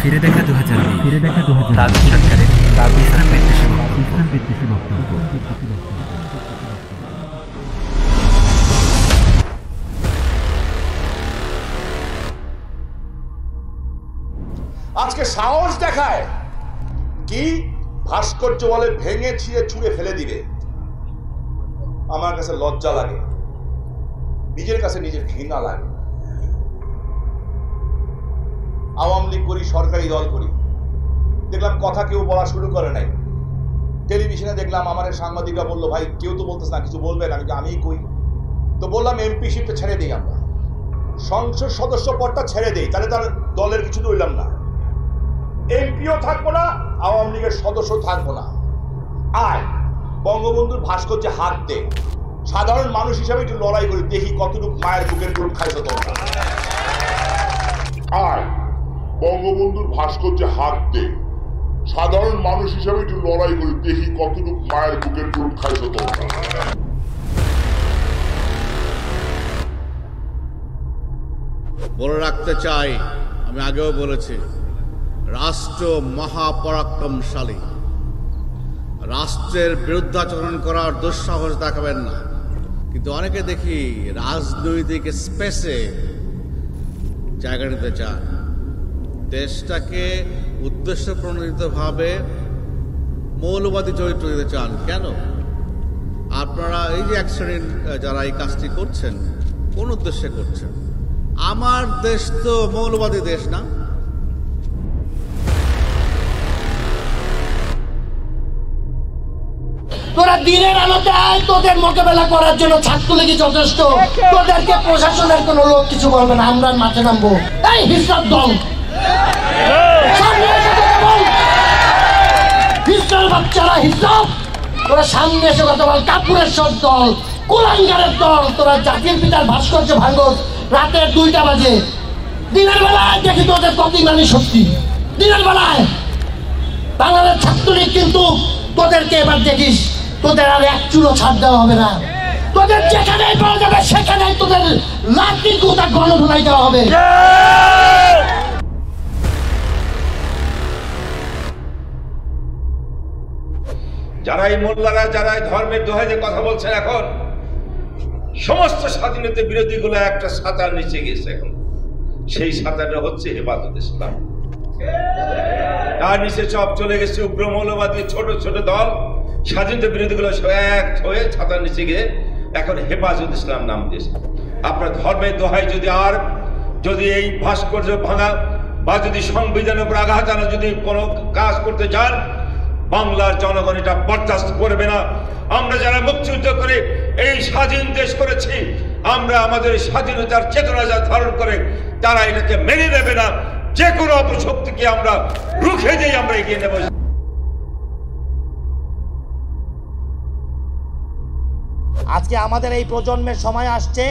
ফিরে দেখা দু হাজার ফিরে দেখা দু হাজার তাজ সরকারের ইসলাম বিদ্বেষী বক্তব্য। ইসলাম বিদ্বেষী বক্তব্য। আজকে সাহস দেখায় কি ভাস্কর্য বলে ভেঙে ছিঁড়ে ছুঁড়ে ফেলে দিবে আমার কাছে লজ্জা লাগে। নিজের কাছে নিজের ঘৃণা লাগে। আওয়ামী লীগ করি, সরকারি দল করি। দেখলাম কথা কেউ বলা শুরু করে নাই। টেলিভিশনে দেখলাম আমার সাংবাদিকরা বলল, ভাই, কেউ তো বলতেছে না, কিছু বলবেন আমি আমিই কই? তো বললাম, এমপি শিপটা ছেড়ে দিই আমরা। সংসদ সদস্য পদটা ছেড়ে দেই, তাহলে তার দলের কিছু রইলাম না। এমপিও থাকব না, আওয়ামী লীগের সদস্য থাকব না। আয়, বঙ্গবন্ধুর ভাস্কর্যে হাত দে। সাধারণ মানুষ হিসাবে একটু লড়াই করি, দেখি কতটুকু মায়ের বুকের গ্রুপ খাইছো তোমরা। আয় বঙ্গবন্ধুর ভাস্কর্যে হাত দে। সাধারণ মানুষ হিসাবে একটু লড়াই করি দেখি কতটুকু মায়ের বুকের গ্রুপ খাইছো তোমরা বলে রাখতে চাই, আমি আগেও বলেছি, রাষ্ট্র মহাপরাক্রমশালী। রাষ্ট্রের বিরুদ্ধাচরণ করার দুঃসাহস দেখাবেন না। কিন্তু অনেকে দেখি রাজনৈতিক স্পেসে জায়গা নিতে চান দেশটাকে উদ্দেশ্য প্রণোদিতভাবে মৌলবাদী চরিত্র দিতে চান, কেন? আপনারা এই যে এক শ্রেণির যারা এই কাজটি করছেন, কোন উদ্দেশ্যে করছেন? আমার দেশ তো মৌলবাদী দেশ না। তোরা দিনের আলোতে আয়, তোদের মোকাবেলা করার জন্য ছাত্রলীগই যথেষ্ট। তোদেরকে প্রশাসনের কোনো লোক কিছু বলবে না, আমরা মাঠে নামবো। এই হিসাব দল ভাস্কর্য ভাঙ্গস রাতের দুইটা বাজে। দিনের বেলায় দেখি তোদের ইমানি শক্তি। দিনের বেলায় বাংলাদেশ ছাত্রলীগ কিন্তু তোদেরকে এবার দেখিস, তোদের আর এক চুলো ছাড় দেওয়া হবে না। তোদের যেখানেই পাওয়া যাবে সেখানেই তোদের লাঠির কোথা গণধোলাই দেওয়া হবে। যারা এই মোল্লারা যারা ধর্মের দোহাই যে কথা বলছেন এখন, সমস্ত স্বাধীনতা বিরোধীগুলো একটা সাঁতার নিচে গেছে এখন। সেই সাঁতারটা হচ্ছে হেফাজত ইসলাম। তার নিচে সব চলে গেছে উগ্র মৌলবাদী ছোট ছোট দল। স্বাধীনতা বিরোধীগুলো এক হয়ে ছাতার নিচে গিয়ে এখন হেফাজত ইসলাম নাম দিয়েছে। আপনার ধর্মের দোহাই যদি আর, যদি এই ভাস্কর্য ভাঙা বা যদি সংবিধানের উপর আঘাত যদি কোনো কাজ করতে চান বাংলার জনগণ এটা বরদাস্ত করবে না। আমরা যারা মুক্তিযুদ্ধ করে এই স্বাধীন দেশ করেছি, আমরা আমাদের স্বাধীনতার চেতনা যা ধারণ করে, তারা এটাকে মেনে নেবে না। যে কোনো অপশক্তিকে আমরা রুখে দিয়ে আমরা এগিয়ে নেব। আজকে আমাদের এই প্রজন্মের সময় আসছে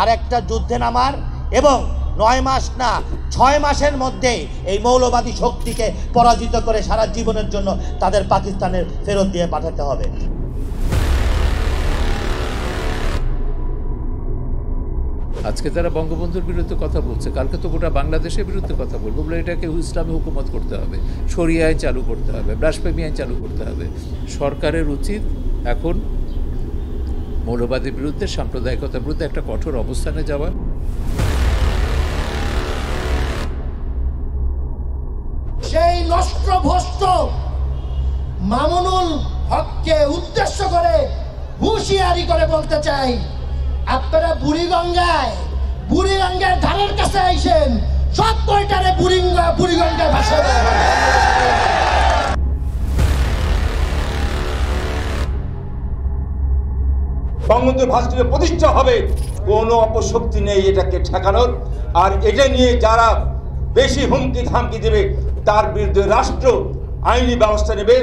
আর একটা যুদ্ধে নামার এবং নয় মাস না, ছয় মাসের মধ্যে এই মৌলবাদী শক্তিকে পরাজিত করে সারা জীবনের জন্য তাদের পাকিস্তানের ফেরত দিয়ে পাঠাতে হবে। আজকে তারা বঙ্গবন্ধুর বিরুদ্ধে কথা বলছে। কালকে তো গোটা বাংলাদেশের বিরুদ্ধে কথা বলব। বলে এটাকে ইসলামী হুকুমত করতে হবে। শরিয়া আইন চালু করতে হবে। ব্রাসপ্রেমী আইন চালু করতে হবে। সরকারের উচিত এখন মৌলবাদীর বিরুদ্ধে সাম্প্রদায়িকতার বিরুদ্ধে একটা কঠোর অবস্থানে যাওয়া। হককে উদ্দেশ্য করে হুঁশিয়ারি করে বলতে চাই, আপনারা বুড়িগঙ্গায় বুড়িগঙ্গার ধারের কাছে আইসেন, সব কয়টারে বুড়িগঙ্গা ভাষা। বঙ্গবন্ধুর ভাস্কর্য প্রতিষ্ঠা হবে, কোনো অপশক্তি নেই এটাকে ঠেকানোর আর এটা নিয়ে যারা বেশি হুমকি ধামকি দেবে, তার বিরুদ্ধে রাষ্ট্র আইনি ব্যবস্থা নেবে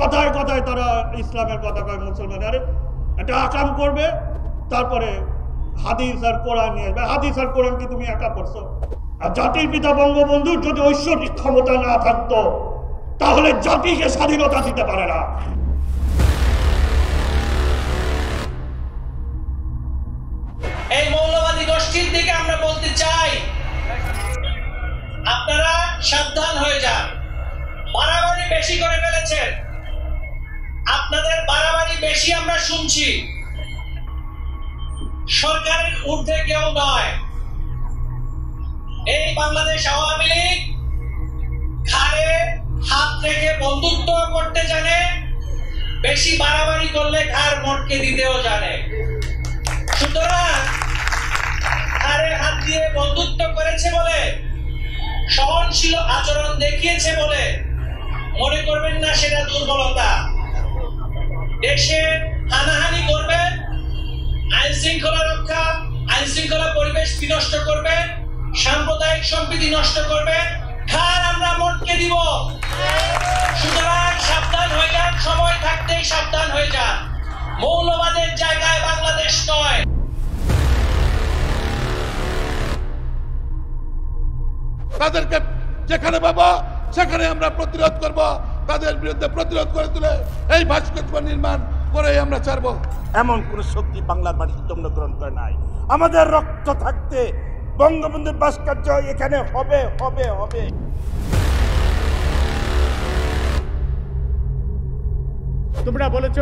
কথায় কথায় তারা ইসলামের কথা কয় মুসলমান। আরে, একটা আকাম করবে, তারপরে হাদিস আর কোরআন নিয়ে আসবে। হাদিস আর কোরআন কি তুমি একা পড়ছো? আর জাতির পিতা বঙ্গবন্ধুর যদি ঐশ্বরিক ক্ষমতা না থাকতো, তাহলে জাতিকে স্বাধীনতা দিতে পারে না। এই মৌলবাদী আমরা বলতে চাই, আপনারা সাবধান হয়ে যান। বাড়াবাড়ি বেশি করে ফেলেছেন। আপনাদের বাড়াবাড়ি বেশি আমরা শুনছি। সরকারের ঊর্ধ্বে কেউ নয়। এই বাংলাদেশ আওয়ামী লীগ ঘাড়ে হাত রেখে বন্ধুত্ব করতে জানে, বেশি বাড়াবাড়ি করলে ঘাড় মটকে দিতেও জানে। সুতরাং ঘাড়ে হাত দিয়ে বন্ধুত্ব করেছে বলে, সহনশীল আচরণ দেখিয়েছে বলে মনে করবেন না সেটা দুর্বলতা। দেশে হানাহানি করবেন আইন শৃঙ্খলা রক্ষা, আইন শৃঙ্খলা পরিবেশ বিনষ্ট করবে, সাম্প্রদায়িক সম্প্রীতি নষ্ট করবে খার আমরা মটকে দিব। সুতরাং সাবধান হয়ে যান, সময় থাকতেই সাবধান হয়ে যান। মৌলবাদের জায়গায় বাংলাদেশ নয়। তাদেরকে যেখানে পাবো, সেখানে আমরা প্রতিরোধ করব। তাদের বিরুদ্ধে প্রতিরোধ করে তুলে এই ভাস্কর্য নির্মাণ করে আমরা ছাড়বো। এমন কোন শক্তি বাংলার মাটিতে জন্মগ্রহণ করে নাই। আমাদের রক্ত থাকতে বঙ্গবন্ধুর ভাস্কর্য এখানে হবে হবে হবে। তোমরা বলেছ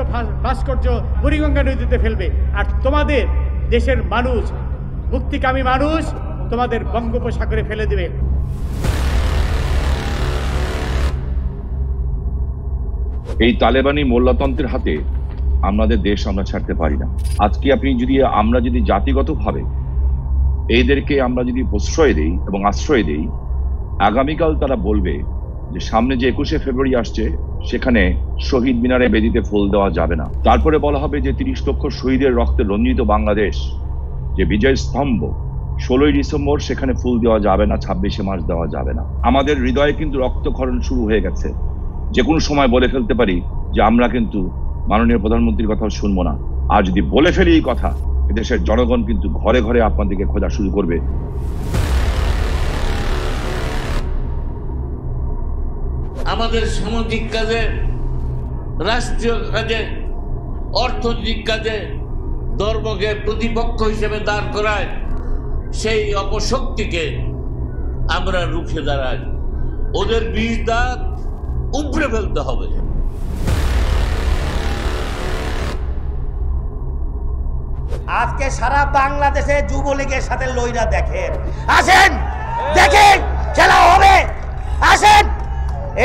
ভাস্কর্য বুড়িগঙ্গা নদীতে ফেলবে। আর তোমাদের দেশের মানুষ মুক্তিকামী মানুষ তোমাদের বঙ্গোপসাগরে ফেলে দেবে। এই তালেবানি মোল্লাতন্ত্রের হাতে আমাদের দেশ আমরা ছাড়তে পারি না। আজকে আপনি যদি, আমরা যদি জাতিগতভাবে এইদেরকে আমরা যদি প্রশ্রয় দেই এবং আশ্রয় দেই, আগামীকাল তারা বলবে যে সামনে যে একুশে ফেব্রুয়ারি আসছে, সেখানে শহীদ মিনারে বেদিতে ফুল দেওয়া যাবে না। তারপরে বলা হবে যে তিরিশ লক্ষ শহীদের রক্তে রঞ্জিত বাংলাদেশ, যে বিজয় স্তম্ভ, ষোলোই ডিসেম্বর সেখানে ফুল দেওয়া যাবে না, ছাব্বিশে মার্চ দেওয়া যাবে না। আমাদের হৃদয়ে কিন্তু রক্তক্ষরণ শুরু হয়ে গেছে। যে কোনো সময় বলে ফেলতে পারি যে আমরা কিন্তু মাননীয় প্রধানমন্ত্রীর কথা শুনব না। আর যদি বলে ফেলি এই কথা দেশের জনগণ কিন্তু ঘরে ঘরে আপনাদেরকে খোঁজা শুরু করবে। আমাদের সামাজিক কাজে, রাষ্ট্রীয় কাজে, অর্থনৈতিক কাজে ধর্মকে প্রতিপক্ষ হিসেবে দাঁড় করায় সেই অপশক্তিকে আমরা রুখে দাঁড়াই। ওদের বীজ দাঁত উপড়ে ফেলতে হবে। আজকে সারা বাংলাদেশে যুবলীগের সাথে লইরা দেখেন। আসেন, দেখেন, খেলা হবে। আসেন।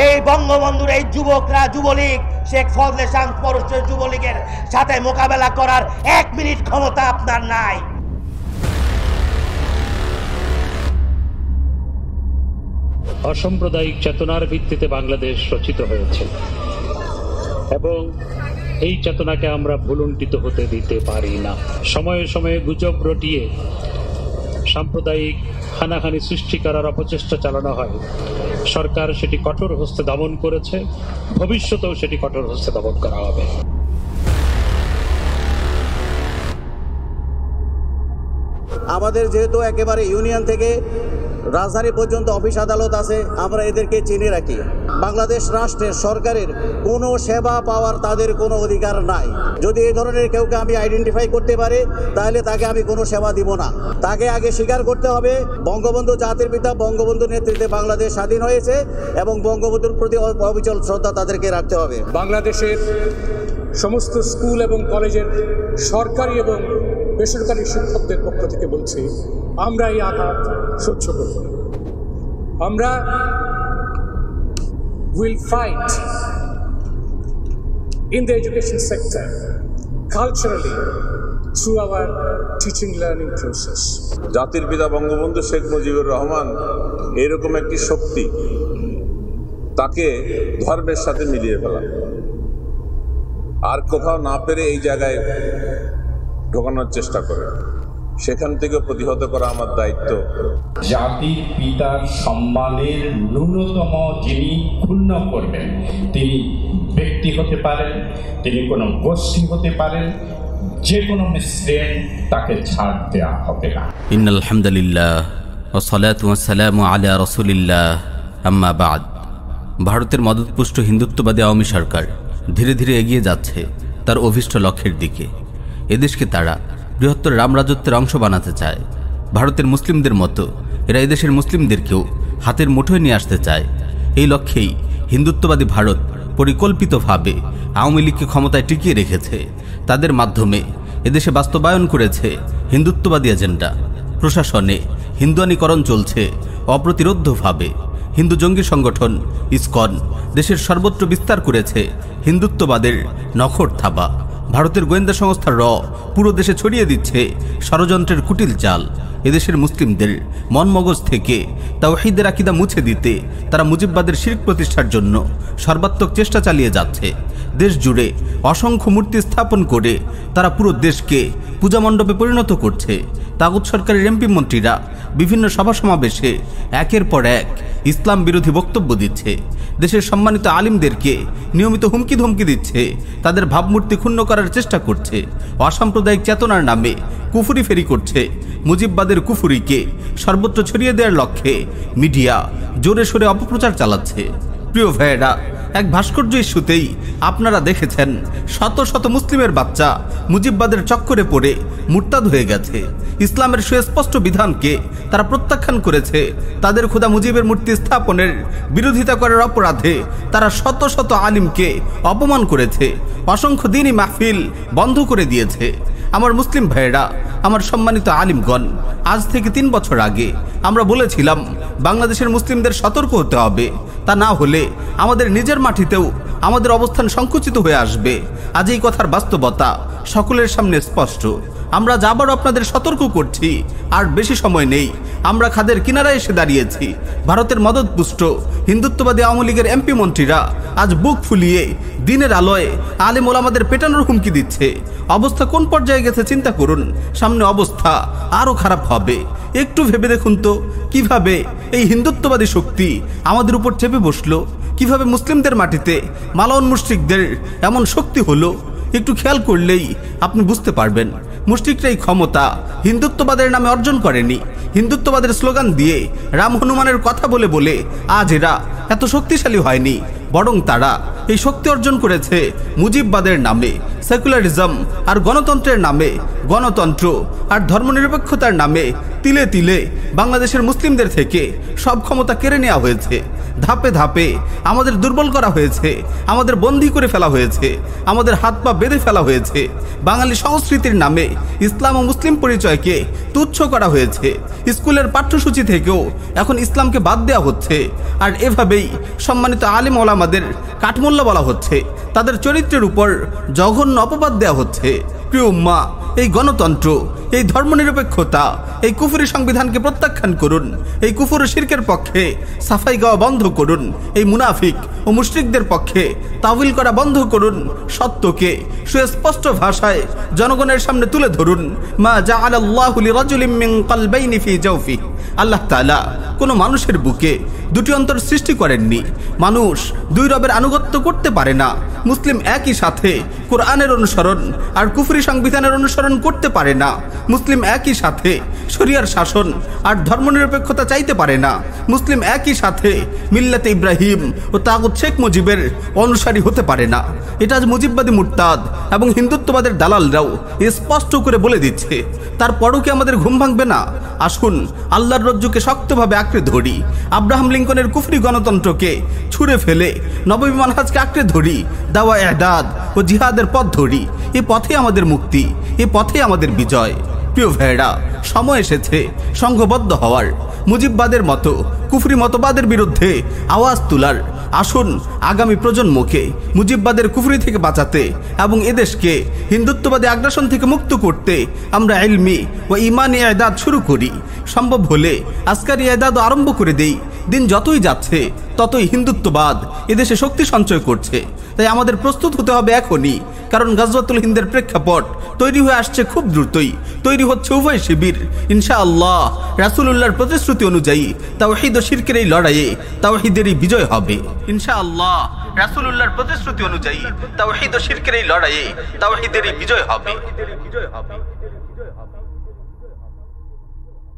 এই বঙ্গবন্ধুর এই যুবকরা, যুবলীগ, শেখ ফজলে শান্ত পরশের যুবলীগের সাথে মোকাবেলা করার এক মিনিট ক্ষমতা আপনার নাই। অসাম্প্রদায়িক চেতনার ভিত্তিতে বাংলাদেশ রচিত হয়েছে। এবং এই চেতনাকে আমরা ভুলুণ্ঠিত হতে দিতে পারি না। সময়ে সময়ে গুজব রটিয়ে সাম্প্রদায়িক হানাহানি সৃষ্টি করার অপচেষ্টা চালানো হয়। সরকার সেটি কঠোর হস্তে দমন করেছে। ভবিষ্যতেও সেটি কঠোর হস্তে দমন করা হবে। আমাদের যেহেতু একেবারে ইউনিয়ন থেকে রাজধানী পর্যন্ত অফিস আদালত আছে, আমরা এদেরকে চিনে রাখি। বাংলাদেশ রাষ্ট্রের সরকারের কোনো সেবা পাওয়ার তাদের কোনো অধিকার নাই। যদি এই ধরনের কেউকে আমি আইডেন্টিফাই করতে পারি, তাহলে তাকে আমি কোনো সেবা দিব না। তাকে আগে স্বীকার করতে হবে, বঙ্গবন্ধু জাতির পিতা বঙ্গবন্ধুর নেতৃত্বে বাংলাদেশ স্বাধীন হয়েছে এবং বঙ্গবন্ধুর প্রতি অবিচল শ্রদ্ধা তাদেরকে রাখতে হবে। বাংলাদেশের সমস্ত স্কুল এবং কলেজের সরকারি এবং বেসরকারি শিক্ষকদের পক্ষ থেকে বলছি, আমরা এই আঘাত সহ্য করব। আমরা will fight in the education sector, culturally, through our teaching learning process. জাতির পিতা বঙ্গবন্ধু শেখ মুজিবুর রহমান এরকম একটি শক্তি, তাকে ধর্মের সাথে মিলিয়ে ফেলা আর কোথাও না পেরে এই জায়গায় ঢোকানোর চেষ্টা করে। সেখান থেকে প্রতিহত করা আমার দায়িত্ব। জাতির পিতার সম্মানের ন্যূনতম যিনি ক্ষুণ্ণ করবেন তিনি ব্যক্তি হতে পারেন তিনি কোনো গোষ্ঠী হতে পারেন যে কোনো মিশ্রেণ তাকে ছাড় দেওয়া হবে না। ইন আলহামদুলিল্লাহ ওসলাত ওয়াসালাম আলা রসুলিল্লাহ আম্মা বাদ। ভারতের মদতপুষ্ট হিন্দুত্ববাদী আওয়ামী সরকার ধীরে ধীরে এগিয়ে যাচ্ছে তার অভিষ্ট লক্ষ্যের দিকে। এদেশকে তারা বৃহত্তর রামরাজত্বের অংশ বানাতে চায়। ভারতের মুসলিমদের মতো এরা এদেশের মুসলিমদেরকেও হাতের মুঠোয় নিয়ে আসতে চায়। এই লক্ষ্যেই হিন্দুত্ববাদী ভারত পরিকল্পিতভাবে আওয়ামী লীগকে ক্ষমতায় টিকিয়ে রেখেছে। তাদের মাধ্যমে এদেশে বাস্তবায়ন করেছে হিন্দুত্ববাদী এজেন্ডা। প্রশাসনে হিন্দুয়ানিকরণ চলছে অপ্রতিরোধ্যভাবে হিন্দু জঙ্গি সংগঠন ইসকন দেশের সর্বত্র বিস্তার করেছে হিন্দুত্ববাদের নখর থাবা। ভারতের গোয়েন্দা সংস্থা র পুরো দেশে ছড়িয়ে দিচ্ছে ষড়যন্ত্রের কুটিল চাল। এদেশের মুসলিমদের মন মগজ থেকে তাওহিদের আকিদা মুছে দিতে তারা মুজিববাদের শির্ক প্রতিষ্ঠার জন্য সর্বাত্মক চেষ্টা চালিয়ে যাচ্ছে। দেশ জুড়ে অসংখ্য মূর্তি স্থাপন করে তারা পুরো দেশকে পূজা মণ্ডপে পরিণত করছে। তাগুত সরকারের এমপি মন্ত্রীরা বিভিন্ন সভা সমাবেশে একের পর এক ইসলাম বিরোধী বক্তব্য দিচ্ছে। দেশের সম্মানিত আলিমদেরকে নিয়মিত হুমকি ধমকি দিচ্ছে। তাদের ভাবমূর্তি ক্ষুণ্ণ করার চেষ্টা করছে। অসাম্প্রদায়িক চেতনার নামে কুফুরি ফেরি করছে। মুজিববাদের কুফুরিকে সর্বত্র ছড়িয়ে দেওয়ার লক্ষ্যে মিডিয়া জোরে সোরে অপপ্রচার চালাচ্ছে। প্রিয় ভাইয়েরা এক ভাস্কর্য ইস্যুতেই আপনারা দেখেছেন, শত শত মুসলিমের বাচ্চা মুজিববাদের চক্করে পড়ে মুরতাদ হয়ে গেছে। ইসলামের সুস্পষ্ট বিধানকে তারা প্রত্যাখ্যান করেছে। তাদের খোদা মুজিবের মূর্তি স্থাপনের বিরোধিতা করার অপরাধে তারা শত শত আলিমকে অপমান করেছে, অসংখ্য দিনই মাহফিল বন্ধ করে দিয়েছে। আমার মুসলিম ভাইয়েরা, আমার সম্মানিত আলিমগণ, আজ থেকে তিন বছর আগে আমরা বলেছিলাম বাংলাদেশের মুসলিমদের সতর্ক হতে হবে। তা না হলে আমাদের নিজের মাটিতেও আমাদের অবস্থান সংকুচিত হয়ে আসবে। আজ এই কথার বাস্তবতা সকলের সামনে স্পষ্ট। আমরা যাবার আপনাদের সতর্ক করছি, আর বেশি সময় নেই। আমরা খাদের কিনারায় এসে দাঁড়িয়েছি। ভারতের মদতপুষ্ট, হিন্দুত্ববাদী আওয়ামী লীগের এমপি মন্ত্রীরা আজ বুক ফুলিয়ে দিনের আলোয় আলেম ওলামাদের পেটানোর হুমকি দিচ্ছে। অবস্থা কোন পর্যায়ে গেছে চিন্তা করুন। সামনে অবস্থা আরও খারাপ হবে। একটু ভেবে দেখুন তো, কীভাবে এই হিন্দুত্ববাদী শক্তি আমাদের উপর চেপে বসল? কীভাবে মুসলিমদের মাটিতে মালাউন মুশরিকদের এমন শক্তি হলো? একটু খেয়াল করলেই আপনি বুঝতে পারবেন। মুশরিকরা এই ক্ষমতা হিন্দুত্ববাদের নামে অর্জন করেনি। হিন্দুত্ববাদের স্লোগান দিয়ে রাম হনুমানের কথা বলে বলে আজ এরা এত শক্তিশালী হয়নি, বরং তারা এই শক্তি অর্জন করেছে মুজিববাদের নামে, সেকুলারিজম আর গণতন্ত্রের নামে, গণতন্ত্র আর ধর্মনিরপেক্ষতার নামে, তিলে তিলে বাংলাদেশের মুসলিমদের থেকে সব ক্ষমতা কেড়ে নেওয়া হয়েছে। ধাপে ধাপে আমাদের দুর্বল করা হয়েছে, আমাদের বন্দি করে ফেলা হয়েছে, আমাদের হাত পা বেঁধে ফেলা হয়েছে। বাঙালি সংস্কৃতির নামে ইসলাম ও মুসলিম পরিচয়কে তুচ্ছ করা হয়েছে। স্কুলের পাঠ্যসূচি থেকেও এখন ইসলামকে বাদ দেওয়া হচ্ছে। আর এভাবেই সম্মানিত আলিম ওলামাদের কাঠমোল্লা বলা হচ্ছে, তাদের চরিত্রের উপর জঘন্য অপবাদ দেওয়া হচ্ছে। প্রিয় মা এই গণতন্ত্র, এই ধর্মনিরপেক্ষতা, এই কুফুরি সংবিধানকে প্রত্যাখ্যান করুন, এই কুফুর শির্কের পক্ষে সাফাই গাওয়া বন্ধ করুন, এই মুনাফিক ও মুশরিকদের পক্ষে তাবিল করা বন্ধ করুন। সত্যকে সুস্পষ্ট ভাষায় জনগণের সামনে তুলে ধরুন। মা যা আল্লাহ আল্লাহ তাআলা কোনো মানুষের বুকে দুটি অন্তর সৃষ্টি করেননি। মানুষ দুই রবের আনুগত্য করতে পারে না। মুসলিম একই সাথে কোরআনের অনুসরণ আর কুফরি সংবিধানের অনুসরণ করতে পারে না। মুসলিম একই সাথে শরিয়ার শাসন আর ধর্মনিরপেক্ষতা চাইতে পারে না। মুসলিম একই সাথে মিল্লাতে ইব্রাহিম ও তাগুত শেখ মুজিবের অনুসারী হতে পারে না। এটা আজ মুজিববাদী মুরতাদ এবং হিন্দুত্ববাদের দালালরাও স্পষ্ট করে বলে দিচ্ছে। তারপরও কি আমাদের ঘুম ভাঙবে না? আসুন, আল্লাহর রজ্জুকে শক্তভাবে আঁকড়ে ধরি। আব্রাহাম লিঙ্কনের কুফরি গণতন্ত্রকে ছুঁড়ে ফেলে, নবী মানহাজকে আঁকড়ে ধরি, দাওয়া এদাদ ও জিহাদের পথ ধরি। এ পথে আমাদের মুক্তি, এ পথে আমাদের বিজয়। প্রিয় ভেড়া সময় এসেছে, সংঘবদ্ধ হওয়ার। মুজিববাদের মতো, কুফরি মতবাদের বিরুদ্ধে আওয়াজ তোলার। আসুন আগামী প্রজন্মকে মুজিববাদের কুফরি থেকে বাঁচাতে এবং এদেশকে হিন্দুত্ববাদী আগ্রাসন থেকে মুক্ত করতে আমরা এলমি ও ইমানি এদাদ শুরু করি। সম্ভব হলে আজকার এদাদও আরম্ভ করে দেই। দিন যতই যাচ্ছে, ততই হিন্দুত্ববাদ এদেশে শক্তি সঞ্চয় করছে। তাই আমাদের প্রস্তুত হতে হবে এখনই কারণ গাজওয়াতুল হিন্দের প্রেক্ষাপট তৈরি হয়ে আসছে খুব দ্রুতই। তৈরি হচ্ছে উভয় শিবির। ইনশা আল্লাহ রাসুলুল্লাহর প্রতিশ্রুতি অনুযায়ী তাওহিদ ও শিরকের এই লড়াইয়ে তাওহিদেরই বিজয় হবে। ইনশা আল্লাহ রাসুলুল্লাহর প্রতিশ্রুতি অনুযায়ী তাওহিদ ও শিরকের এই লড়াইয়ে তাওহিদেরই বিজয় হবে বিজয় হবে।